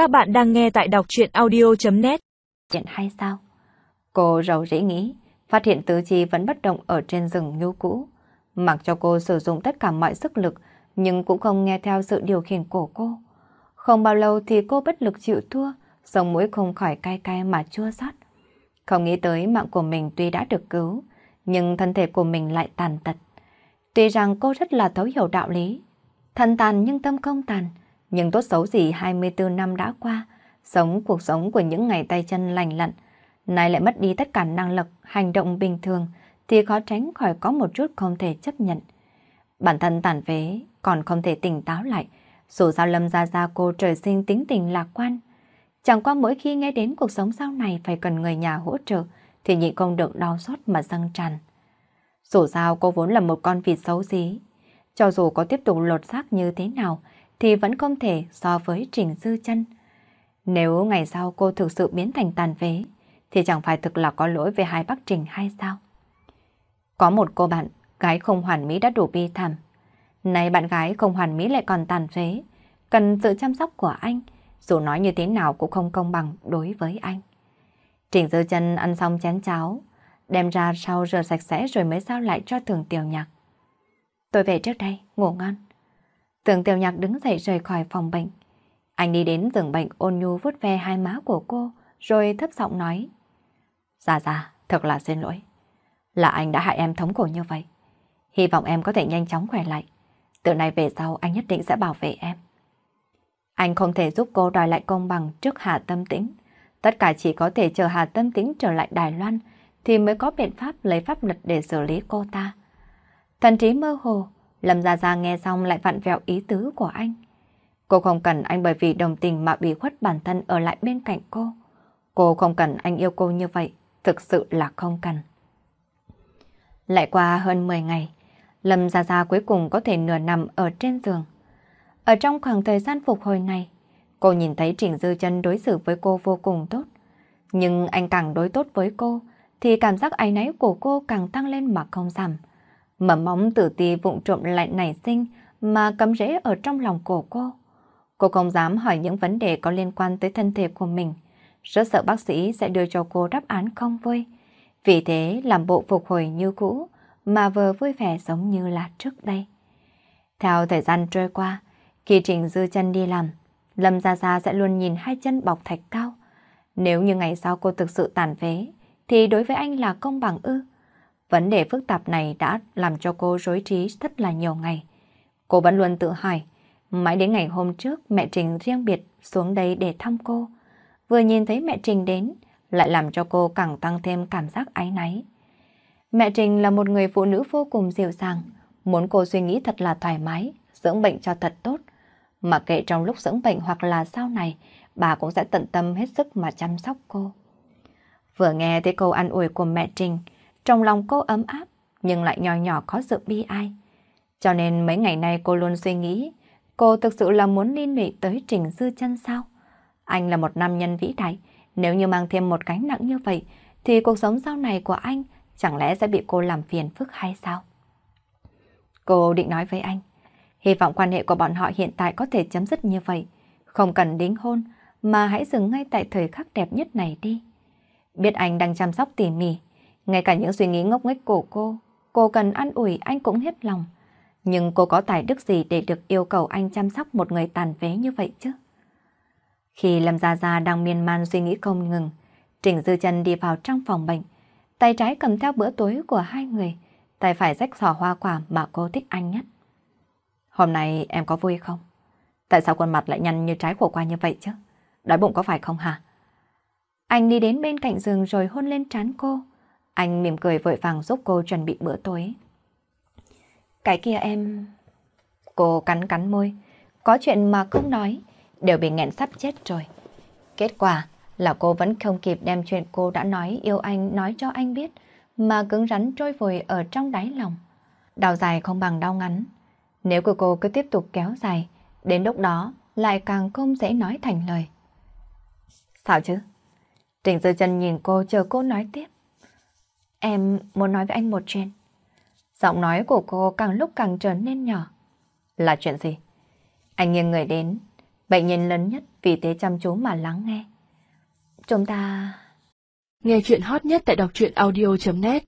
Các bạn đang nghe tại đọc chuyện audio.net Chuyện hay sao? Cô rầu rĩ nghĩ, phát hiện tứ chi vẫn bất động ở trên rừng nhu cũ. Mặc cho cô sử dụng tất cả mọi sức lực, nhưng cũng không nghe theo sự điều khiển của cô. Không bao lâu thì cô bất lực chịu thua, sống mũi không khỏi cay cay mà chua xót. Không nghĩ tới mạng của mình tuy đã được cứu, nhưng thân thể của mình lại tàn tật. Tuy rằng cô rất là thấu hiểu đạo lý, thân tàn nhưng tâm không tàn, nhưng tốt xấu gì 24 năm đã qua, sống cuộc sống của những ngày tay chân lành lặn, nay lại mất đi tất cả năng lực, hành động bình thường, thì khó tránh khỏi có một chút không thể chấp nhận. Bản thân tàn phế, còn không thể tỉnh táo lại, dù sao lâm ra ra cô trời sinh tính tình lạc quan. Chẳng qua mỗi khi nghe đến cuộc sống sau này phải cần người nhà hỗ trợ, thì nhịn không được đau xót mà dâng tràn. Dù sao cô vốn là một con vịt xấu xí, cho dù có tiếp tục lột xác như thế nào, thì vẫn không thể so với Trình Dư chân. Nếu ngày sau cô thực sự biến thành tàn phế, thì chẳng phải thực là có lỗi về hai bác Trình hay sao? Có một cô bạn, gái không hoàn mỹ đã đủ bi thảm. Này bạn gái không hoàn mỹ lại còn tàn phế, cần sự chăm sóc của anh, dù nói như thế nào cũng không công bằng đối với anh. Trình Dư chân ăn xong chén cháo, đem ra sau rửa sạch sẽ rồi mới giao lại cho thường tiểu nhạc. Tôi về trước đây, ngủ ngon. Tưởng tiểu nhạc đứng dậy rời khỏi phòng bệnh. Anh đi đến giường bệnh ôn nhu vuốt ve hai má của cô, rồi thấp giọng nói. Dạ dạ, thật là xin lỗi. Là anh đã hại em thống khổ như vậy. Hy vọng em có thể nhanh chóng khỏe lại. Từ nay về sau anh nhất định sẽ bảo vệ em. Anh không thể giúp cô đòi lại công bằng trước Hà Tâm Tĩnh. Tất cả chỉ có thể chờ Hà Tâm Tĩnh trở lại Đài Loan thì mới có biện pháp lấy pháp luật để xử lý cô ta. Thần trí mơ hồ, Lâm Gia Gia nghe xong lại vặn vẹo ý tứ của anh. Cô không cần anh bởi vì đồng tình mà bị khuất bản thân ở lại bên cạnh cô. Cô không cần anh yêu cô như vậy, thực sự là không cần. Lại qua hơn 10 ngày, Lâm Gia Gia cuối cùng có thể nửa nằm ở trên giường. Ở trong khoảng thời gian phục hồi này, cô nhìn thấy Trình Dư chân đối xử với cô vô cùng tốt. Nhưng anh càng đối tốt với cô, thì cảm giác áy náy của cô càng tăng lên mà không giảm. Mầm móng tử ti vụng trộm lại nảy sinh mà cấm rễ ở trong lòng cổ cô. Cô không dám hỏi những vấn đề có liên quan tới thân thể của mình. Rất sợ bác sĩ sẽ đưa cho cô đáp án không vui. Vì thế làm bộ phục hồi như cũ mà vừa vui vẻ giống như là trước đây. Theo thời gian trôi qua, khi Trình Dư chân đi làm, Lâm Gia Gia sẽ luôn nhìn hai chân bọc thạch cao. Nếu như ngày sau cô thực sự tàn phế, thì đối với anh là công bằng ư. Vấn đề phức tạp này đã làm cho cô rối trí rất là nhiều ngày. Cô vẫn luôn tự hỏi, mãi đến ngày hôm trước mẹ Trình riêng biệt xuống đây để thăm cô. Vừa nhìn thấy mẹ Trình đến, lại làm cho cô càng tăng thêm cảm giác áy náy. Mẹ Trình là một người phụ nữ vô cùng dịu dàng, muốn cô suy nghĩ thật là thoải mái, dưỡng bệnh cho thật tốt. Mà kệ trong lúc dưỡng bệnh hoặc là sau này, bà cũng sẽ tận tâm hết sức mà chăm sóc cô. Vừa nghe thấy câu an ủi của mẹ Trình, trong lòng cô ấm áp, nhưng lại nhỏ nhỏ có sự bi ai. Cho nên mấy ngày nay cô luôn suy nghĩ, cô thực sự là muốn liên lụy tới Trình Dư chân sao? Anh là một nam nhân vĩ đại, nếu như mang thêm một cánh nặng như vậy, thì cuộc sống sau này của anh chẳng lẽ sẽ bị cô làm phiền phức hay sao? Cô định nói với anh, hy vọng quan hệ của bọn họ hiện tại có thể chấm dứt như vậy, không cần đính hôn, mà hãy dừng ngay tại thời khắc đẹp nhất này đi. Biết anh đang chăm sóc tỉ mỉ, ngay cả những suy nghĩ ngốc nghếch của cô, cô cần an ủi anh cũng hết lòng. Nhưng cô có tài đức gì để được yêu cầu anh chăm sóc một người tàn phế như vậy chứ? Khi Lâm Gia Gia đang miên man suy nghĩ không ngừng, Trình Dư chân đi vào trong phòng bệnh. Tay trái cầm theo bữa tối của hai người, tay phải rách sò hoa quả mà cô thích anh nhất. Hôm nay em có vui không? Tại sao khuôn mặt lại nhăn như trái khổ qua như vậy chứ? Đói bụng có phải không hả? Anh đi đến bên cạnh giường rồi hôn lên trán cô. Anh mỉm cười vội vàng giúp cô chuẩn bị bữa tối. Cái kia em... Cô cắn cắn môi, có chuyện mà không nói, đều bị nghẹn sắp chết rồi. Kết quả là cô vẫn không kịp đem chuyện cô đã nói yêu anh nói cho anh biết, mà cứng rắn trôi vùi ở trong đáy lòng. Đau dài không bằng đau ngắn. Nếu của cô cứ tiếp tục kéo dài, đến lúc đó lại càng không dễ nói thành lời. Sao chứ? Trình Dư chân nhìn cô chờ cô nói tiếp. Em muốn nói với anh một chuyện. Giọng nói của cô càng lúc càng trở nên nhỏ. Là chuyện gì? Anh nghiêng người đến. Bệnh nhân lớn nhất vì thế chăm chú mà lắng nghe. Chúng ta... Nghe chuyện hot nhất tại đọc truyện audio.net